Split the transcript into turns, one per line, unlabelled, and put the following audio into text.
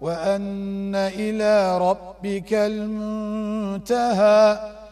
وأن إلى ربك المنتهى